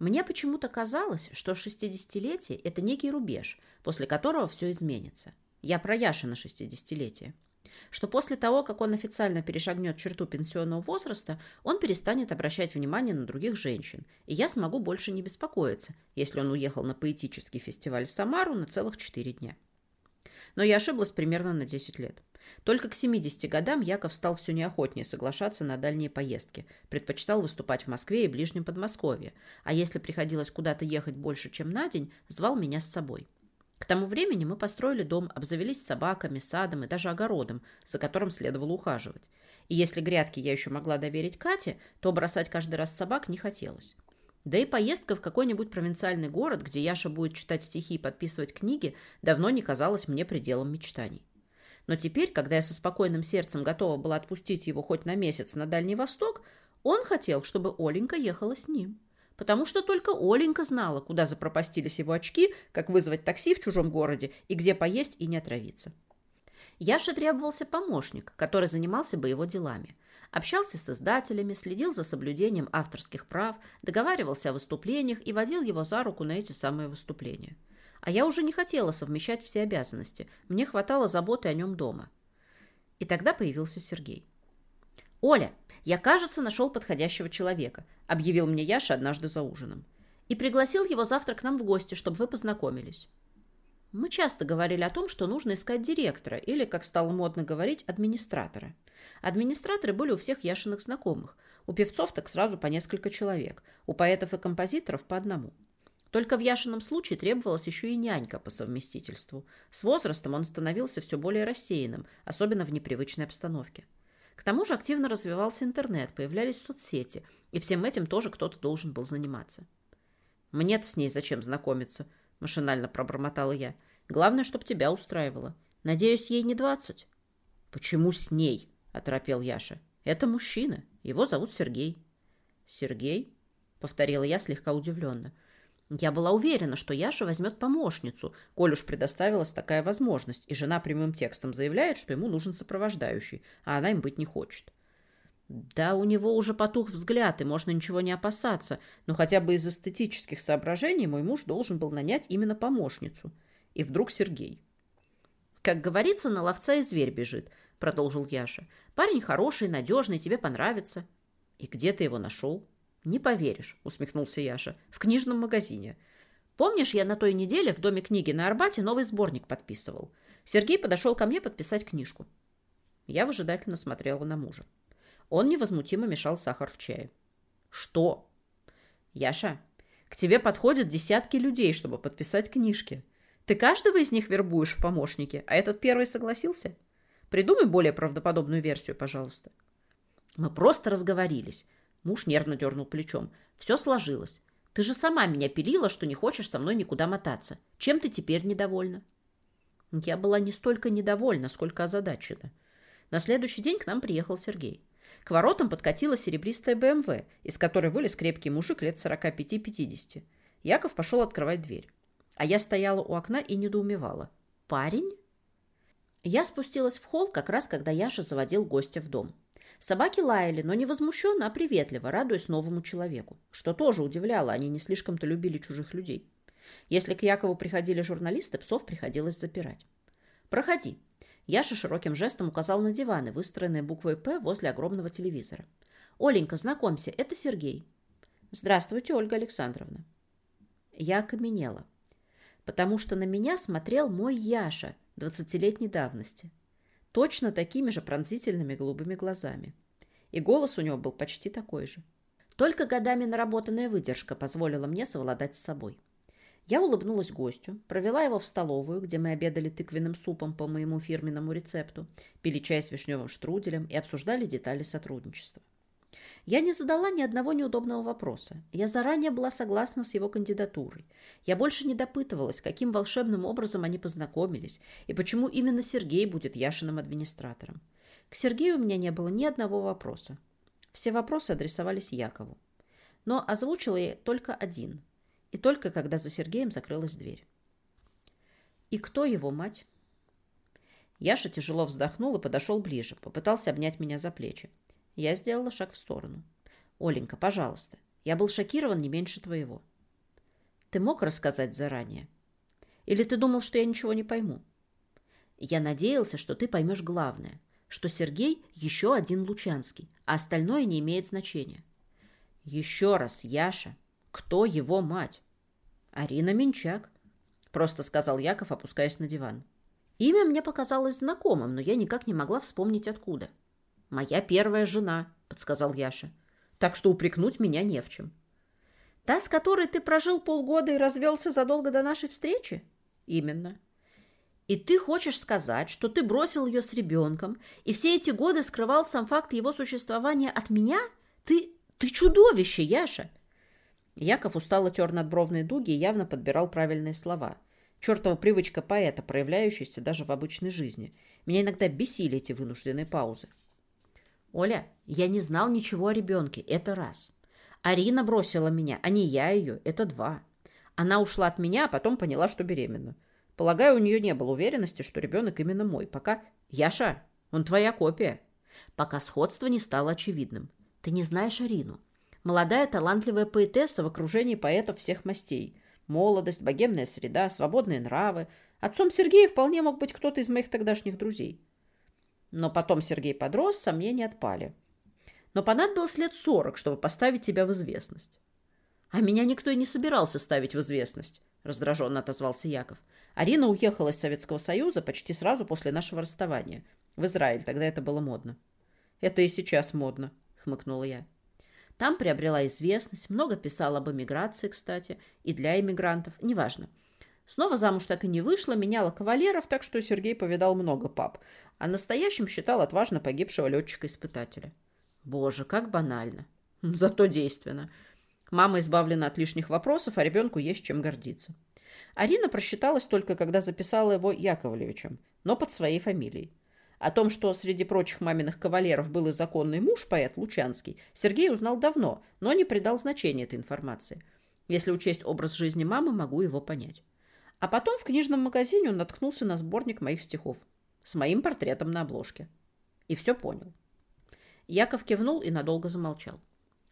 Мне почему-то казалось, что 60-летие – это некий рубеж, после которого все изменится. Я про Яши на 60-летие. Что после того, как он официально перешагнет черту пенсионного возраста, он перестанет обращать внимание на других женщин, и я смогу больше не беспокоиться, если он уехал на поэтический фестиваль в Самару на целых 4 дня. Но я ошиблась примерно на 10 лет. Только к 70 годам Яков стал все неохотнее соглашаться на дальние поездки, предпочитал выступать в Москве и ближнем Подмосковье, а если приходилось куда-то ехать больше, чем на день, звал меня с собой. К тому времени мы построили дом, обзавелись собаками, садом и даже огородом, за которым следовало ухаживать. И если грядки я еще могла доверить Кате, то бросать каждый раз собак не хотелось. Да и поездка в какой-нибудь провинциальный город, где Яша будет читать стихи и подписывать книги, давно не казалась мне пределом мечтаний. Но теперь, когда я со спокойным сердцем готова была отпустить его хоть на месяц на Дальний Восток, он хотел, чтобы Оленька ехала с ним. Потому что только Оленька знала, куда запропастились его очки, как вызвать такси в чужом городе и где поесть и не отравиться. Яше требовался помощник, который занимался бы его делами. Общался с издателями, следил за соблюдением авторских прав, договаривался о выступлениях и водил его за руку на эти самые выступления. А я уже не хотела совмещать все обязанности. Мне хватало заботы о нем дома. И тогда появился Сергей. «Оля, я, кажется, нашел подходящего человека», объявил мне Яша однажды за ужином. «И пригласил его завтра к нам в гости, чтобы вы познакомились». Мы часто говорили о том, что нужно искать директора или, как стало модно говорить, администратора. Администраторы были у всех Яшиных знакомых. У певцов так сразу по несколько человек, у поэтов и композиторов по одному. Только в Яшином случае требовалась еще и нянька по совместительству. С возрастом он становился все более рассеянным, особенно в непривычной обстановке. К тому же активно развивался интернет, появлялись соцсети, и всем этим тоже кто-то должен был заниматься. «Мне-то с ней зачем знакомиться?» – машинально пробормотала я. «Главное, чтобы тебя устраивало. Надеюсь, ей не двадцать?» «Почему с ней?» – оторопел Яша. «Это мужчина. Его зовут Сергей». «Сергей?» – повторила я слегка удивленно. Я была уверена, что Яша возьмет помощницу, коль уж предоставилась такая возможность, и жена прямым текстом заявляет, что ему нужен сопровождающий, а она им быть не хочет. Да, у него уже потух взгляд, и можно ничего не опасаться, но хотя бы из эстетических соображений мой муж должен был нанять именно помощницу. И вдруг Сергей. «Как говорится, на ловца и зверь бежит», — продолжил Яша. «Парень хороший, надежный, тебе понравится». «И где ты его нашел?» «Не поверишь», — усмехнулся Яша, — «в книжном магазине. Помнишь, я на той неделе в Доме книги на Арбате новый сборник подписывал? Сергей подошел ко мне подписать книжку». Я выжидательно смотрела на мужа. Он невозмутимо мешал сахар в чае. «Что?» «Яша, к тебе подходят десятки людей, чтобы подписать книжки. Ты каждого из них вербуешь в помощники, а этот первый согласился? Придумай более правдоподобную версию, пожалуйста». Мы просто разговорились. Муж нервно дернул плечом. «Все сложилось. Ты же сама меня пилила, что не хочешь со мной никуда мотаться. Чем ты теперь недовольна?» Я была не столько недовольна, сколько озадачена. На следующий день к нам приехал Сергей. К воротам подкатила серебристая БМВ, из которой вылез крепкий мужик лет 45-50. Яков пошел открывать дверь. А я стояла у окна и недоумевала. «Парень?» Я спустилась в холл как раз, когда Яша заводил гостя в дом. Собаки лаяли, но не возмущенно, а приветливо, радуясь новому человеку. Что тоже удивляло, они не слишком-то любили чужих людей. Если к Якову приходили журналисты, псов приходилось запирать. «Проходи». Яша широким жестом указал на диваны, выстроенные буквой «П» возле огромного телевизора. «Оленька, знакомься, это Сергей». «Здравствуйте, Ольга Александровна». Я окаменела, потому что на меня смотрел мой Яша двадцатилетней давности точно такими же пронзительными голубыми глазами. И голос у него был почти такой же. Только годами наработанная выдержка позволила мне совладать с собой. Я улыбнулась гостю, провела его в столовую, где мы обедали тыквенным супом по моему фирменному рецепту, пили чай с вишневым штруделем и обсуждали детали сотрудничества. Я не задала ни одного неудобного вопроса. Я заранее была согласна с его кандидатурой. Я больше не допытывалась, каким волшебным образом они познакомились и почему именно Сергей будет Яшиным администратором. К Сергею у меня не было ни одного вопроса. Все вопросы адресовались Якову. Но озвучила я только один. И только когда за Сергеем закрылась дверь. И кто его мать? Яша тяжело вздохнул и подошел ближе, попытался обнять меня за плечи. Я сделала шаг в сторону. «Оленька, пожалуйста. Я был шокирован не меньше твоего. Ты мог рассказать заранее? Или ты думал, что я ничего не пойму? Я надеялся, что ты поймешь главное, что Сергей еще один Лучанский, а остальное не имеет значения. Еще раз, Яша, кто его мать? Арина Минчак, просто сказал Яков, опускаясь на диван. Имя мне показалось знакомым, но я никак не могла вспомнить откуда. «Моя первая жена», — подсказал Яша. «Так что упрекнуть меня не в чем». «Та, с которой ты прожил полгода и развелся задолго до нашей встречи?» «Именно». «И ты хочешь сказать, что ты бросил ее с ребенком и все эти годы скрывал сам факт его существования от меня? Ты... ты чудовище, Яша!» Яков устало тер надбровные дуги и явно подбирал правильные слова. Чертова привычка поэта, проявляющаяся даже в обычной жизни. Меня иногда бесили эти вынужденные паузы. «Оля, я не знал ничего о ребенке, это раз. Арина бросила меня, а не я ее, это два. Она ушла от меня, а потом поняла, что беременна. Полагаю, у нее не было уверенности, что ребенок именно мой. Пока... Яша, он твоя копия. Пока сходство не стало очевидным. Ты не знаешь Арину. Молодая талантливая поэтесса в окружении поэтов всех мастей. Молодость, богемная среда, свободные нравы. Отцом Сергея вполне мог быть кто-то из моих тогдашних друзей. Но потом Сергей подрос, сомнения отпали. Но понадобилось лет сорок, чтобы поставить тебя в известность. А меня никто и не собирался ставить в известность, раздраженно отозвался Яков. Арина уехала из Советского Союза почти сразу после нашего расставания. В Израиль, тогда это было модно. Это и сейчас модно, хмыкнула я. Там приобрела известность, много писала об эмиграции, кстати, и для эмигрантов, неважно. Снова замуж так и не вышла, меняла кавалеров, так что Сергей повидал много пап, а настоящим считал отважно погибшего летчика-испытателя. Боже, как банально. Зато действенно. Мама избавлена от лишних вопросов, а ребенку есть чем гордиться. Арина просчиталась только, когда записала его Яковлевичем, но под своей фамилией. О том, что среди прочих маминых кавалеров был и законный муж, поэт Лучанский, Сергей узнал давно, но не придал значения этой информации. Если учесть образ жизни мамы, могу его понять. А потом в книжном магазине он наткнулся на сборник моих стихов с моим портретом на обложке. И все понял. Яков кивнул и надолго замолчал.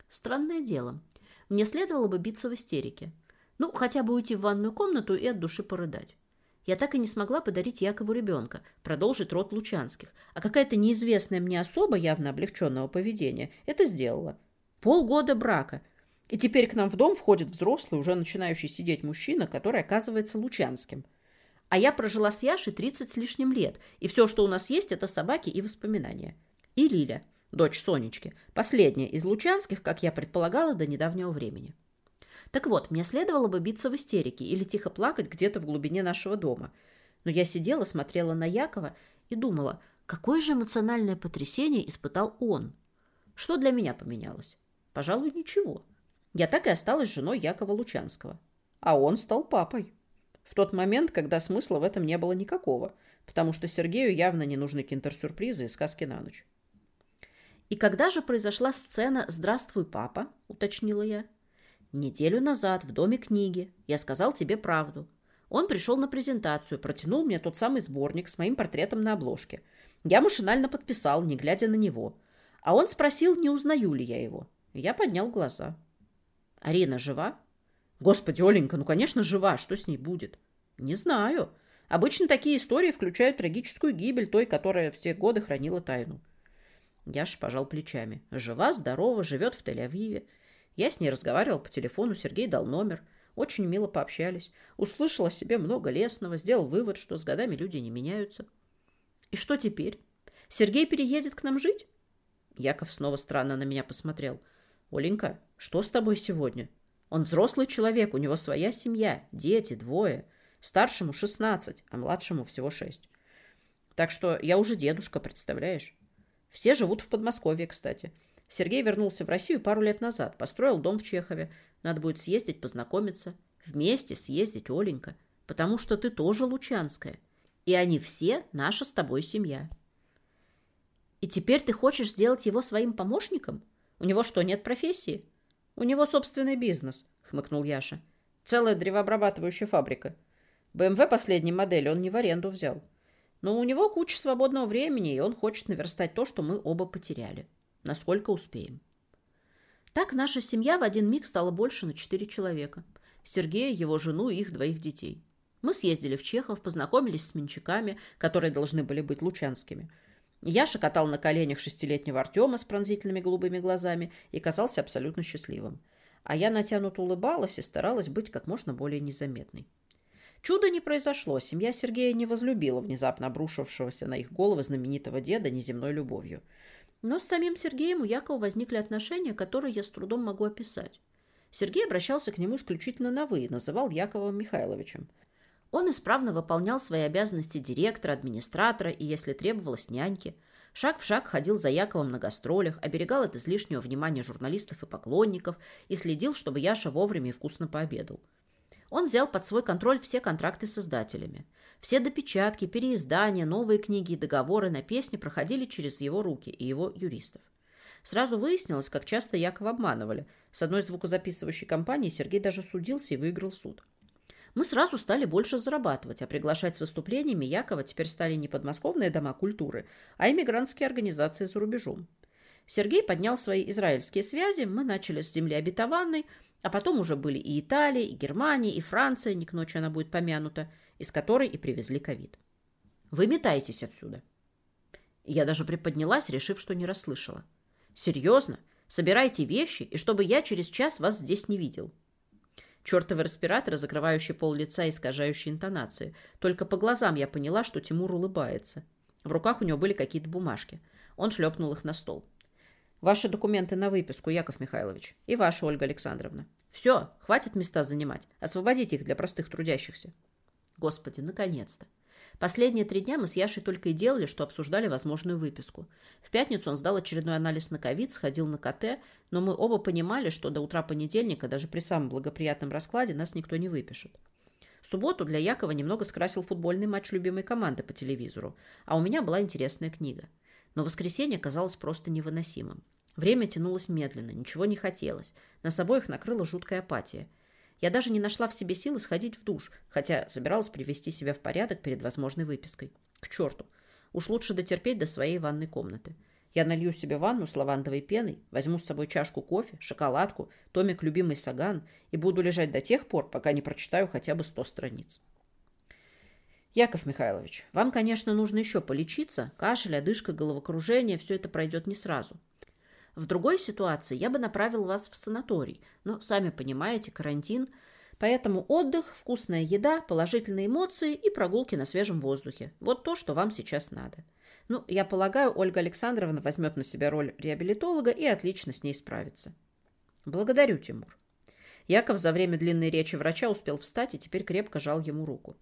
Странное дело. Мне следовало бы биться в истерике. Ну, хотя бы уйти в ванную комнату и от души порыдать. Я так и не смогла подарить Якову ребенка, продолжить род Лучанских. А какая-то неизвестная мне особа явно облегченного поведения это сделала. Полгода брака – и теперь к нам в дом входит взрослый, уже начинающий сидеть мужчина, который оказывается лучанским. А я прожила с Яшей 30 с лишним лет, и все, что у нас есть, это собаки и воспоминания. И Лиля, дочь Сонечки, последняя из лучанских, как я предполагала, до недавнего времени. Так вот, мне следовало бы биться в истерике или тихо плакать где-то в глубине нашего дома. Но я сидела, смотрела на Якова и думала, какое же эмоциональное потрясение испытал он. Что для меня поменялось? Пожалуй, ничего. Я так и осталась женой Якова Лучанского. А он стал папой. В тот момент, когда смысла в этом не было никакого, потому что Сергею явно не нужны киндер-сюрпризы и сказки на ночь. «И когда же произошла сцена «Здравствуй, папа», — уточнила я. «Неделю назад в Доме книги. Я сказал тебе правду. Он пришел на презентацию, протянул мне тот самый сборник с моим портретом на обложке. Я машинально подписал, не глядя на него. А он спросил, не узнаю ли я его. Я поднял глаза. Арина жива? Господи, Оленька, ну, конечно, жива. Что с ней будет? Не знаю. Обычно такие истории включают трагическую гибель той, которая все годы хранила тайну. Яша пожал плечами. Жива, здорова, живет в Тель-Авиве. Я с ней разговаривал по телефону, Сергей дал номер. Очень мило пообщались. Услышал о себе много лестного, сделал вывод, что с годами люди не меняются. И что теперь? Сергей переедет к нам жить? Яков снова странно на меня посмотрел. Оленька, что с тобой сегодня? Он взрослый человек, у него своя семья, дети, двое. Старшему 16, а младшему всего 6. Так что я уже дедушка, представляешь? Все живут в Подмосковье, кстати. Сергей вернулся в Россию пару лет назад, построил дом в Чехове. Надо будет съездить, познакомиться. Вместе съездить, Оленька. Потому что ты тоже лучанская. И они все наша с тобой семья. И теперь ты хочешь сделать его своим помощником? У него что, нет профессии? У него собственный бизнес, хмыкнул Яша. Целая древообрабатывающая фабрика. БМВ последней модели он не в аренду взял. Но у него куча свободного времени, и он хочет наверстать то, что мы оба потеряли. Насколько успеем. Так наша семья в один миг стала больше на четыре человека. Сергея, его жену и их двоих детей. Мы съездили в Чехов, познакомились с менчаками, которые должны были быть лучанскими. Яша катал на коленях шестилетнего Артема с пронзительными голубыми глазами и казался абсолютно счастливым. А я натянуто улыбалась и старалась быть как можно более незаметной. Чудо не произошло. Семья Сергея не возлюбила внезапно обрушившегося на их головы знаменитого деда неземной любовью. Но с самим Сергеем у Якова возникли отношения, которые я с трудом могу описать. Сергей обращался к нему исключительно на «вы» и называл Яковом Михайловичем. Он исправно выполнял свои обязанности директора, администратора и, если требовалось, няньки. Шаг в шаг ходил за Яковом на гастролях, оберегал от излишнего внимания журналистов и поклонников и следил, чтобы Яша вовремя и вкусно пообедал. Он взял под свой контроль все контракты с издателями. Все допечатки, переиздания, новые книги и договоры на песни проходили через его руки и его юристов. Сразу выяснилось, как часто Якова обманывали. С одной звукозаписывающей компанией Сергей даже судился и выиграл суд. Мы сразу стали больше зарабатывать, а приглашать с выступлениями Якова теперь стали не подмосковные дома культуры, а иммигрантские организации за рубежом. Сергей поднял свои израильские связи, мы начали с земли обетованной – а потом уже были и Италия, и Германия, и Франция, не к ночи она будет помянута, из которой и привезли ковид. Вы метаетесь отсюда. Я даже приподнялась, решив, что не расслышала. Серьезно? Собирайте вещи, и чтобы я через час вас здесь не видел. Чертовы респираторы, закрывающие пол лица и искажающие интонации. Только по глазам я поняла, что Тимур улыбается. В руках у него были какие-то бумажки. Он шлепнул их на стол. Ваши документы на выписку, Яков Михайлович. И ваша, Ольга Александровна. Все, хватит места занимать. Освободите их для простых трудящихся. Господи, наконец-то. Последние три дня мы с Яшей только и делали, что обсуждали возможную выписку. В пятницу он сдал очередной анализ на ковид, сходил на КТ, но мы оба понимали, что до утра понедельника, даже при самом благоприятном раскладе, нас никто не выпишет. В субботу для Якова немного скрасил футбольный матч любимой команды по телевизору, а у меня была интересная книга – но воскресенье казалось просто невыносимым. Время тянулось медленно, ничего не хотелось. Нас обоих накрыла жуткая апатия. Я даже не нашла в себе силы сходить в душ, хотя собиралась привести себя в порядок перед возможной выпиской. К черту. Уж лучше дотерпеть до своей ванной комнаты. Я налью себе ванну с лавандовой пеной, возьму с собой чашку кофе, шоколадку, томик любимый саган и буду лежать до тех пор, пока не прочитаю хотя бы сто страниц. Яков Михайлович, вам, конечно, нужно еще полечиться. Кашель, одышка, головокружение – все это пройдет не сразу. В другой ситуации я бы направил вас в санаторий, но, сами понимаете, карантин. Поэтому отдых, вкусная еда, положительные эмоции и прогулки на свежем воздухе. Вот то, что вам сейчас надо. Ну, я полагаю, Ольга Александровна возьмет на себя роль реабилитолога и отлично с ней справится. Благодарю, Тимур. Яков за время длинной речи врача успел встать и теперь крепко жал ему руку.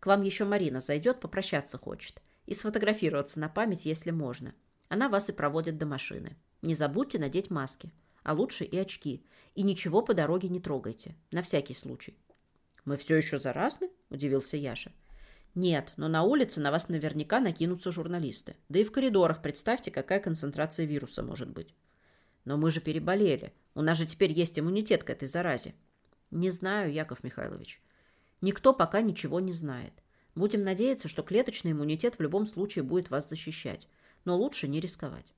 К вам еще Марина зайдет, попрощаться хочет. И сфотографироваться на память, если можно. Она вас и проводит до машины. Не забудьте надеть маски. А лучше и очки. И ничего по дороге не трогайте. На всякий случай. «Мы все еще заразны?» – удивился Яша. «Нет, но на улице на вас наверняка накинутся журналисты. Да и в коридорах представьте, какая концентрация вируса может быть». «Но мы же переболели. У нас же теперь есть иммунитет к этой заразе». «Не знаю, Яков Михайлович. Никто пока ничего не знает. Будем надеяться, что клеточный иммунитет в любом случае будет вас защищать. Но лучше не рисковать.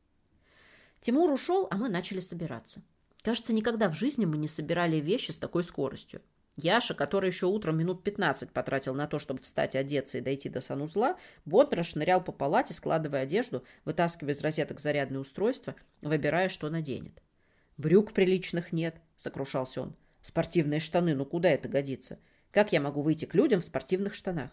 Тимур ушел, а мы начали собираться. Кажется, никогда в жизни мы не собирали вещи с такой скоростью. Яша, который еще утром минут 15 потратил на то, чтобы встать, одеться и дойти до санузла, бодро шнырял по палате, складывая одежду, вытаскивая из розеток зарядное устройство, выбирая, что наденет. «Брюк приличных нет», — сокрушался он. «Спортивные штаны, ну куда это годится? Как я могу выйти к людям в спортивных штанах?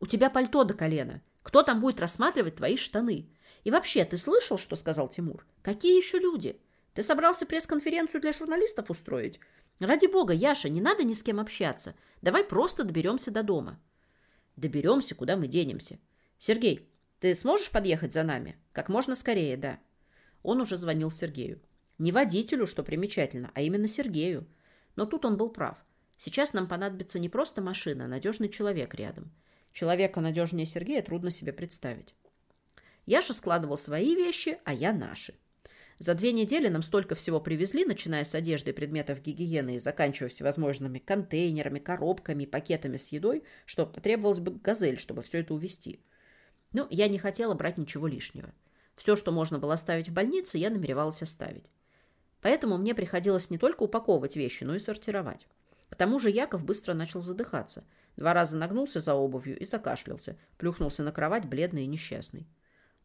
У тебя пальто до колена. Кто там будет рассматривать твои штаны? И вообще, ты слышал, что сказал Тимур? Какие еще люди? Ты собрался пресс-конференцию для журналистов устроить? Ради бога, Яша, не надо ни с кем общаться. Давай просто доберемся до дома. Доберемся, куда мы денемся. Сергей, ты сможешь подъехать за нами? Как можно скорее, да. Он уже звонил Сергею. Не водителю, что примечательно, а именно Сергею. Но тут он был прав. Сейчас нам понадобится не просто машина, а надежный человек рядом. Человека надежнее Сергея трудно себе представить. Яша складывал свои вещи, а я наши. За две недели нам столько всего привезли, начиная с одежды и предметов гигиены и заканчивая всевозможными контейнерами, коробками, пакетами с едой, что потребовалось бы газель, чтобы все это увезти. Но я не хотела брать ничего лишнего. Все, что можно было оставить в больнице, я намеревалась оставить. Поэтому мне приходилось не только упаковывать вещи, но и сортировать. К тому же Яков быстро начал задыхаться. Два раза нагнулся за обувью и закашлялся. Плюхнулся на кровать, бледный и несчастный.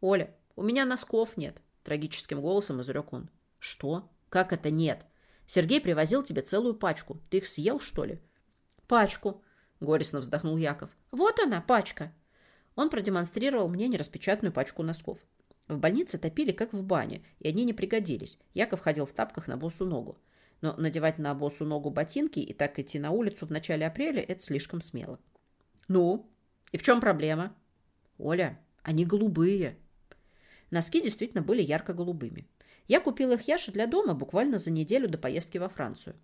«Оля, у меня носков нет», — трагическим голосом изрек он. «Что? Как это нет? Сергей привозил тебе целую пачку. Ты их съел, что ли?» «Пачку», — горестно вздохнул Яков. «Вот она, пачка». Он продемонстрировал мне нераспечатанную пачку носков. В больнице топили, как в бане, и они не пригодились. Яков ходил в тапках на босу ногу. Но надевать на босу ногу ботинки и так идти на улицу в начале апреля – это слишком смело. «Ну? И в чем проблема?» «Оля, они голубые». Носки действительно были ярко-голубыми. Я купил их Яше для дома буквально за неделю до поездки во Францию.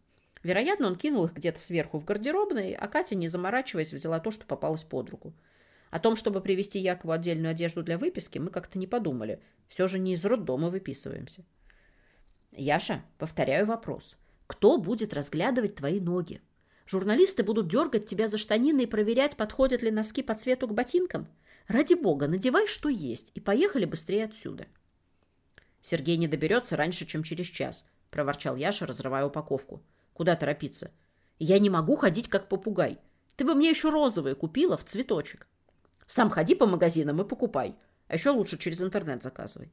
Вероятно, он кинул их где-то сверху в гардеробной, а Катя, не заморачиваясь, взяла то, что попалось под руку. О том, чтобы привезти Якову отдельную одежду для выписки, мы как-то не подумали. Все же не из роддома выписываемся. Яша, повторяю вопрос. Кто будет разглядывать твои ноги? Журналисты будут дергать тебя за штанины и проверять, подходят ли носки по цвету к ботинкам? Ради бога, надевай, что есть, и поехали быстрее отсюда. Сергей не доберется раньше, чем через час, проворчал Яша, разрывая упаковку. Куда торопиться? Я не могу ходить, как попугай. Ты бы мне еще розовые купила в цветочек. Сам ходи по магазинам и покупай. А еще лучше через интернет заказывай.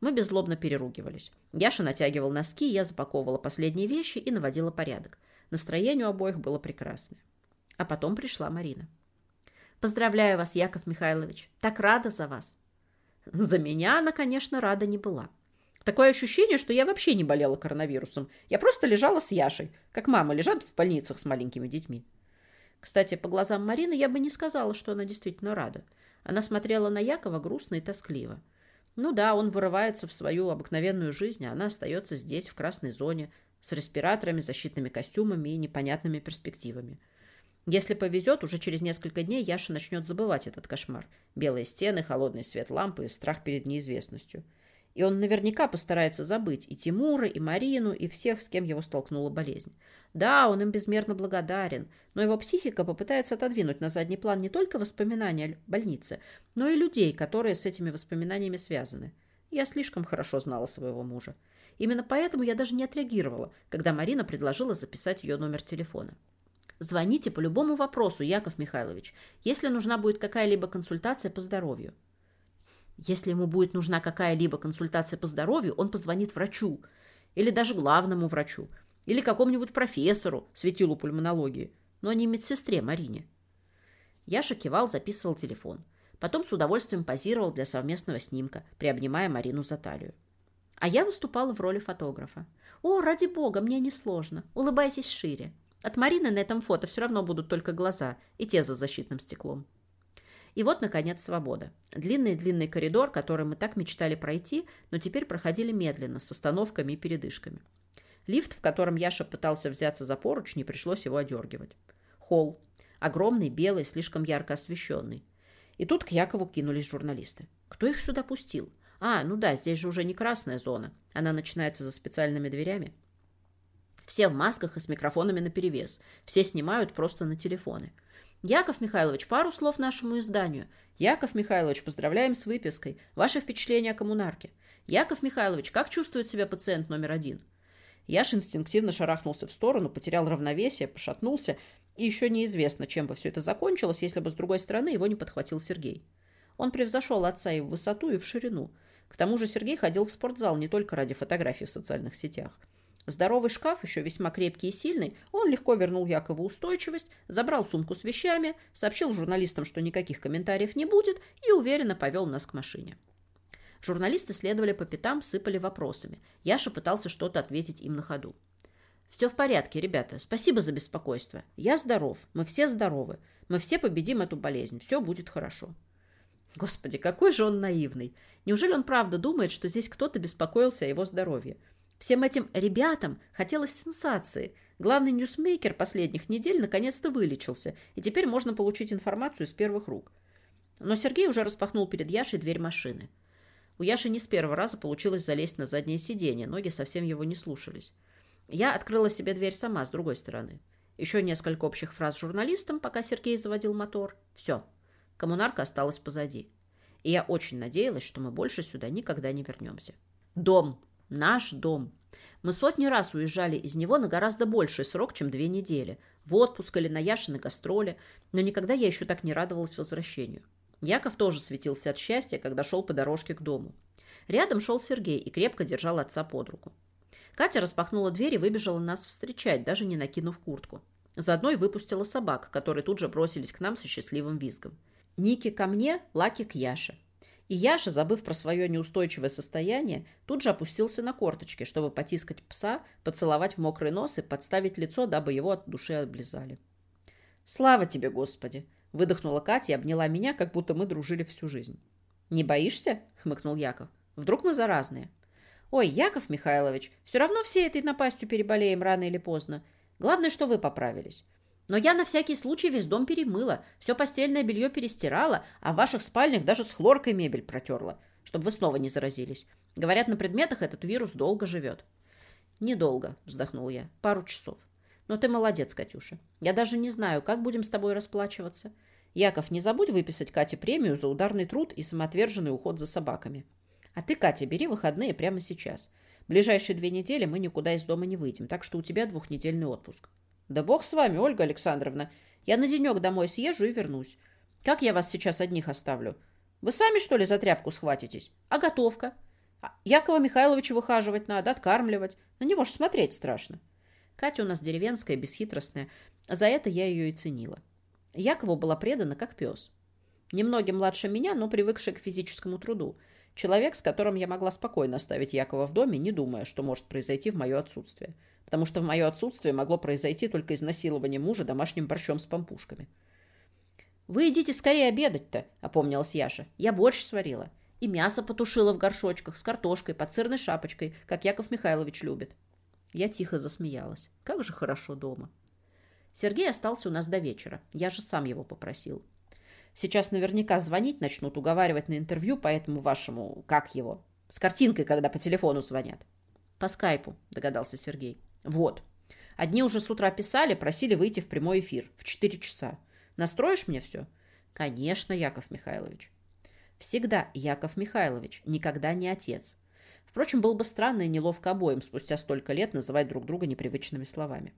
Мы беззлобно переругивались. Яша натягивал носки, я запаковывала последние вещи и наводила порядок. Настроение у обоих было прекрасное. А потом пришла Марина. «Поздравляю вас, Яков Михайлович. Так рада за вас». За меня она, конечно, рада не была. Такое ощущение, что я вообще не болела коронавирусом. Я просто лежала с Яшей, как мама лежат в больницах с маленькими детьми. Кстати, по глазам Марины я бы не сказала, что она действительно рада. Она смотрела на Якова грустно и тоскливо. Ну да, он вырывается в свою обыкновенную жизнь, а она остается здесь, в красной зоне, с респираторами, защитными костюмами и непонятными перспективами. Если повезет, уже через несколько дней Яша начнет забывать этот кошмар. Белые стены, холодный свет лампы и страх перед неизвестностью. И он наверняка постарается забыть и Тимура, и Марину, и всех, с кем его столкнула болезнь. Да, он им безмерно благодарен, но его психика попытается отодвинуть на задний план не только воспоминания о больнице, но и людей, которые с этими воспоминаниями связаны. Я слишком хорошо знала своего мужа. Именно поэтому я даже не отреагировала, когда Марина предложила записать ее номер телефона. Звоните по любому вопросу, Яков Михайлович, если нужна будет какая-либо консультация по здоровью. Если ему будет нужна какая-либо консультация по здоровью, он позвонит врачу или даже главному врачу – или какому-нибудь профессору, светилу пульмонологии, но не медсестре Марине. Яша кивал, записывал телефон. Потом с удовольствием позировал для совместного снимка, приобнимая Марину за талию. А я выступала в роли фотографа. «О, ради бога, мне не сложно. Улыбайтесь шире. От Марины на этом фото все равно будут только глаза, и те за защитным стеклом». И вот, наконец, свобода. Длинный-длинный коридор, который мы так мечтали пройти, но теперь проходили медленно, с остановками и передышками. Лифт, в котором Яша пытался взяться за поручни, пришлось его одергивать. Холл. Огромный, белый, слишком ярко освещенный. И тут к Якову кинулись журналисты. Кто их сюда пустил? А, ну да, здесь же уже не красная зона. Она начинается за специальными дверями. Все в масках и с микрофонами наперевес. Все снимают просто на телефоны. Яков Михайлович, пару слов нашему изданию. Яков Михайлович, поздравляем с выпиской. Ваши впечатления о коммунарке. Яков Михайлович, как чувствует себя пациент номер один? Яш инстинктивно шарахнулся в сторону, потерял равновесие, пошатнулся, и еще неизвестно, чем бы все это закончилось, если бы с другой стороны его не подхватил Сергей. Он превзошел отца и в высоту, и в ширину. К тому же Сергей ходил в спортзал не только ради фотографий в социальных сетях. Здоровый шкаф, еще весьма крепкий и сильный, он легко вернул Якову устойчивость, забрал сумку с вещами, сообщил журналистам, что никаких комментариев не будет, и уверенно повел нас к машине. Журналисты следовали по пятам, сыпали вопросами. Яша пытался что-то ответить им на ходу. «Все в порядке, ребята. Спасибо за беспокойство. Я здоров. Мы все здоровы. Мы все победим эту болезнь. Все будет хорошо». Господи, какой же он наивный. Неужели он правда думает, что здесь кто-то беспокоился о его здоровье? Всем этим ребятам хотелось сенсации. Главный ньюсмейкер последних недель наконец-то вылечился, и теперь можно получить информацию из первых рук. Но Сергей уже распахнул перед Яшей дверь машины. У Яши не с первого раза получилось залезть на заднее сиденье, ноги совсем его не слушались. Я открыла себе дверь сама, с другой стороны. Еще несколько общих фраз с журналистом, пока Сергей заводил мотор. Все. Коммунарка осталась позади. И я очень надеялась, что мы больше сюда никогда не вернемся. Дом. Наш дом. Мы сотни раз уезжали из него на гораздо больший срок, чем две недели. В отпуск или на Яшины гастроли. Но никогда я еще так не радовалась возвращению. Яков тоже светился от счастья, когда шел по дорожке к дому. Рядом шел Сергей и крепко держал отца под руку. Катя распахнула дверь и выбежала нас встречать, даже не накинув куртку. Заодно и выпустила собак, которые тут же бросились к нам со счастливым визгом. Ники ко мне, Лаки к Яше. И Яша, забыв про свое неустойчивое состояние, тут же опустился на корточки, чтобы потискать пса, поцеловать в мокрый нос и подставить лицо, дабы его от души облизали. «Слава тебе, Господи!» – выдохнула Катя и обняла меня, как будто мы дружили всю жизнь. «Не боишься?» – хмыкнул Яков. «Вдруг мы заразные?» «Ой, Яков Михайлович, все равно все этой напастью переболеем рано или поздно. Главное, что вы поправились. Но я на всякий случай весь дом перемыла, все постельное белье перестирала, а в ваших спальнях даже с хлоркой мебель протерла, чтобы вы снова не заразились. Говорят, на предметах этот вирус долго живет. Недолго, вздохнул я, пару часов. Но ты молодец, Катюша. Я даже не знаю, как будем с тобой расплачиваться. Яков, не забудь выписать Кате премию за ударный труд и самоотверженный уход за собаками. А ты, Катя, бери выходные прямо сейчас. ближайшие две недели мы никуда из дома не выйдем, так что у тебя двухнедельный отпуск. Да бог с вами, Ольга Александровна. Я на денек домой съезжу и вернусь. Как я вас сейчас одних оставлю? Вы сами, что ли, за тряпку схватитесь? А готовка? А Якова Михайловича выхаживать надо, откармливать. На него ж смотреть страшно. Катя у нас деревенская, бесхитростная. За это я ее и ценила. Якову была предана как пес. Немногим младше меня, но привыкшая к физическому труду. Человек, с которым я могла спокойно оставить Якова в доме, не думая, что может произойти в мое отсутствие потому что в мое отсутствие могло произойти только изнасилование мужа домашним борщом с пампушками. «Вы идите скорее обедать-то», — опомнилась Яша. «Я борщ сварила. И мясо потушила в горшочках с картошкой под сырной шапочкой, как Яков Михайлович любит». Я тихо засмеялась. «Как же хорошо дома». Сергей остался у нас до вечера. Я же сам его попросил. Сейчас наверняка звонить начнут, уговаривать на интервью по этому вашему... Как его? С картинкой, когда по телефону звонят. По скайпу, догадался Сергей. Вот. Одни уже с утра писали, просили выйти в прямой эфир в 4 часа. Настроишь мне все? Конечно, Яков Михайлович. Всегда Яков Михайлович, никогда не отец. Впрочем, было бы странно и неловко обоим спустя столько лет называть друг друга непривычными словами.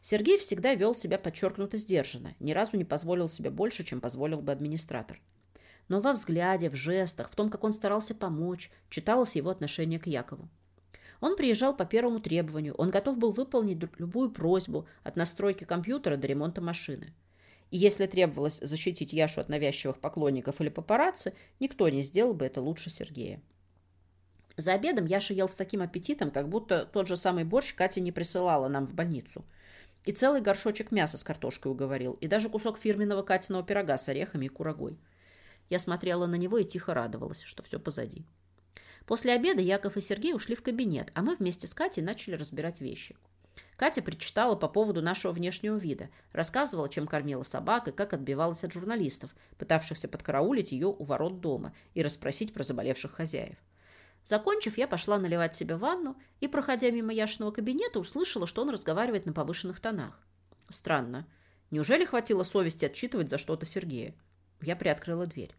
Сергей всегда вел себя подчеркнуто сдержанно, ни разу не позволил себе больше, чем позволил бы администратор. Но во взгляде, в жестах, в том, как он старался помочь, читалось его отношение к Якову. Он приезжал по первому требованию, он готов был выполнить любую просьбу от настройки компьютера до ремонта машины. И если требовалось защитить Яшу от навязчивых поклонников или папарацци, никто не сделал бы это лучше Сергея. За обедом Яша ел с таким аппетитом, как будто тот же самый борщ Катя не присылала нам в больницу. И целый горшочек мяса с картошкой уговорил, и даже кусок фирменного Катиного пирога с орехами и курагой. Я смотрела на него и тихо радовалась, что все позади. После обеда Яков и Сергей ушли в кабинет, а мы вместе с Катей начали разбирать вещи. Катя причитала по поводу нашего внешнего вида, рассказывала, чем кормила собак и как отбивалась от журналистов, пытавшихся подкараулить ее у ворот дома и расспросить про заболевших хозяев. Закончив, я пошла наливать себе ванну и, проходя мимо Яшиного кабинета, услышала, что он разговаривает на повышенных тонах. Странно. Неужели хватило совести отчитывать за что-то Сергея? Я приоткрыла дверь.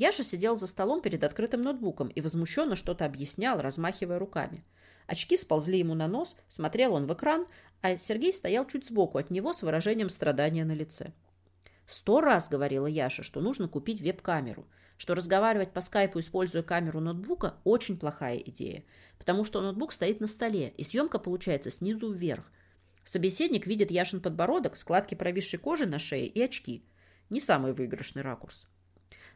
Яша сидел за столом перед открытым ноутбуком и возмущенно что-то объяснял, размахивая руками. Очки сползли ему на нос, смотрел он в экран, а Сергей стоял чуть сбоку от него с выражением страдания на лице. «Сто раз говорила Яша, что нужно купить веб-камеру, что разговаривать по скайпу, используя камеру ноутбука, очень плохая идея, потому что ноутбук стоит на столе, и съемка получается снизу вверх. Собеседник видит Яшин подбородок, складки провисшей кожи на шее и очки. Не самый выигрышный ракурс.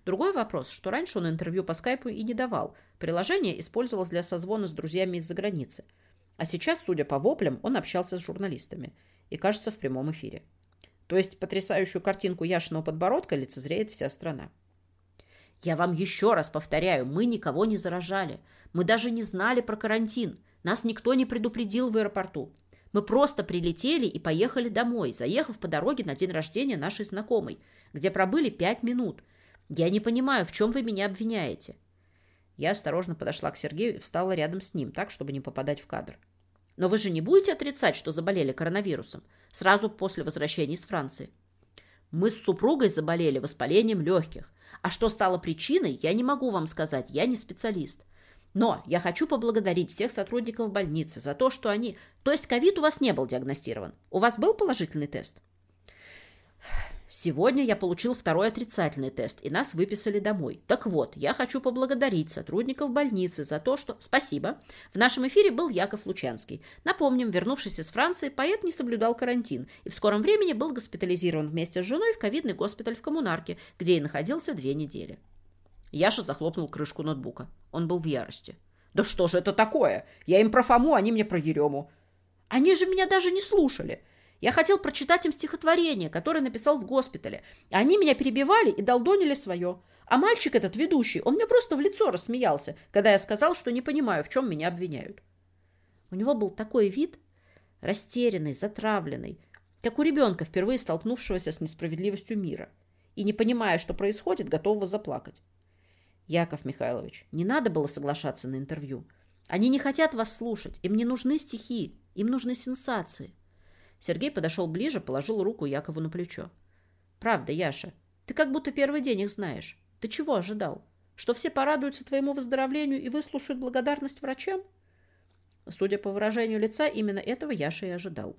Другой вопрос, что раньше он интервью по скайпу и не давал. Приложение использовалось для созвона с друзьями из-за границы. А сейчас, судя по воплям, он общался с журналистами. И, кажется, в прямом эфире. То есть потрясающую картинку Яшиного подбородка лицезреет вся страна. Я вам еще раз повторяю, мы никого не заражали. Мы даже не знали про карантин. Нас никто не предупредил в аэропорту. Мы просто прилетели и поехали домой, заехав по дороге на день рождения нашей знакомой, где пробыли пять минут – я не понимаю, в чем вы меня обвиняете?» Я осторожно подошла к Сергею и встала рядом с ним, так, чтобы не попадать в кадр. «Но вы же не будете отрицать, что заболели коронавирусом? Сразу после возвращения из Франции?» «Мы с супругой заболели воспалением легких. А что стало причиной, я не могу вам сказать, я не специалист. Но я хочу поблагодарить всех сотрудников больницы за то, что они... То есть ковид у вас не был диагностирован. У вас был положительный тест? Сегодня я получил второй отрицательный тест, и нас выписали домой. Так вот, я хочу поблагодарить сотрудников больницы за то, что... Спасибо. В нашем эфире был Яков Лучанский. Напомним, вернувшись из Франции, поэт не соблюдал карантин и в скором времени был госпитализирован вместе с женой в ковидный госпиталь в Коммунарке, где и находился две недели. Яша захлопнул крышку ноутбука. Он был в ярости. «Да что же это такое? Я им про Фому, они мне про Ерему». «Они же меня даже не слушали. Я хотел прочитать им стихотворение, которое написал в госпитале. Они меня перебивали и долдонили свое. А мальчик этот, ведущий, он мне просто в лицо рассмеялся, когда я сказал, что не понимаю, в чем меня обвиняют. У него был такой вид, растерянный, затравленный, как у ребенка, впервые столкнувшегося с несправедливостью мира, и, не понимая, что происходит, готового заплакать. Яков Михайлович, не надо было соглашаться на интервью. Они не хотят вас слушать, им не нужны стихи, им нужны сенсации. Сергей подошел ближе, положил руку Якову на плечо. «Правда, Яша, ты как будто первый день их знаешь. Ты чего ожидал? Что все порадуются твоему выздоровлению и выслушают благодарность врачам?» Судя по выражению лица, именно этого Яша и ожидал.